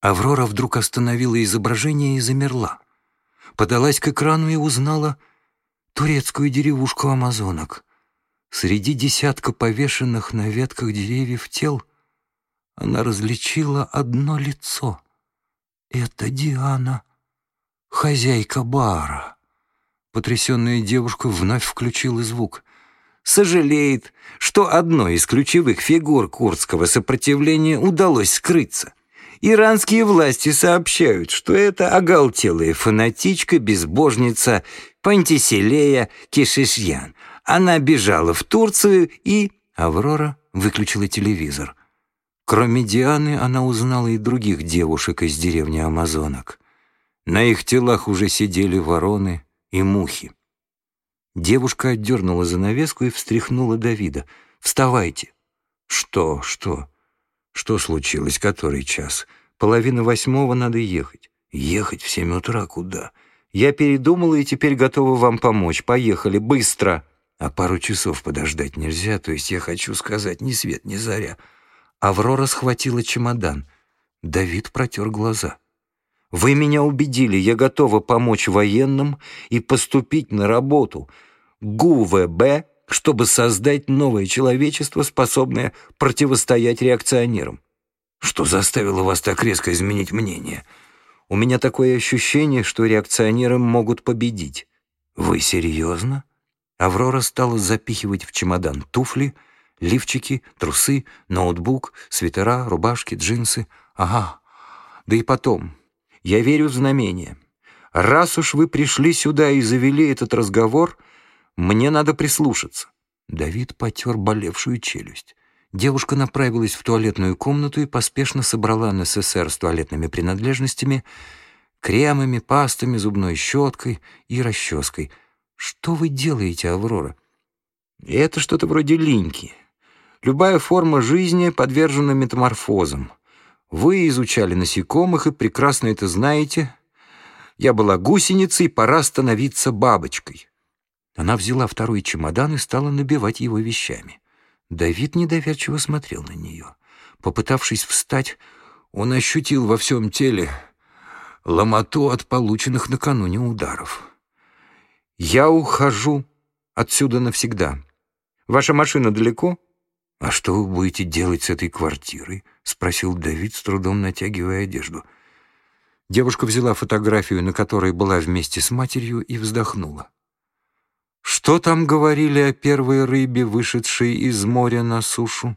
Аврора вдруг остановила изображение и замерла. Подалась к экрану и узнала турецкую деревушку амазонок. Среди десятка повешенных на ветках деревьев тел она различила одно лицо. Это Диана, хозяйка бара. Потрясенная девушка вновь включила звук. Сожалеет, что одной из ключевых фигур курдского сопротивления удалось скрыться. Иранские власти сообщают, что это оголтелая фанатичка, безбожница Пантиселея Кишишьян. Она бежала в Турцию и... Аврора выключила телевизор. Кроме Дианы, она узнала и других девушек из деревни Амазонок. На их телах уже сидели вороны и мухи. Девушка отдернула занавеску и встряхнула Давида. «Вставайте!» «Что, что?» Что случилось? Который час? Половина восьмого надо ехать. Ехать в семь утра куда? Я передумала и теперь готова вам помочь. Поехали, быстро. А пару часов подождать нельзя, то есть я хочу сказать, ни свет, ни заря. Аврора схватила чемодан. Давид протер глаза. «Вы меня убедили, я готова помочь военным и поступить на работу. ГУВБ чтобы создать новое человечество, способное противостоять реакционерам. Что заставило вас так резко изменить мнение? У меня такое ощущение, что реакционеры могут победить. Вы серьезно? Аврора стала запихивать в чемодан туфли, лифчики, трусы, ноутбук, свитера, рубашки, джинсы. Ага, да и потом. Я верю в знамение. Раз уж вы пришли сюда и завели этот разговор — мне надо прислушаться». Давид потер болевшую челюсть. Девушка направилась в туалетную комнату и поспешно собрала НССР с туалетными принадлежностями, кремами, пастами, зубной щеткой и расческой. «Что вы делаете, Аврора?» «Это что-то вроде линьки. Любая форма жизни подвержена метаморфозам. Вы изучали насекомых и прекрасно это знаете. Я была гусеницей, пора становиться бабочкой». Она взяла второй чемодан и стала набивать его вещами. Давид недоверчиво смотрел на нее. Попытавшись встать, он ощутил во всем теле ломоту от полученных накануне ударов. «Я ухожу отсюда навсегда. Ваша машина далеко?» «А что вы будете делать с этой квартирой?» — спросил Давид, с трудом натягивая одежду. Девушка взяла фотографию, на которой была вместе с матерью, и вздохнула. Что там говорили о первой рыбе, вышедшей из моря на сушу?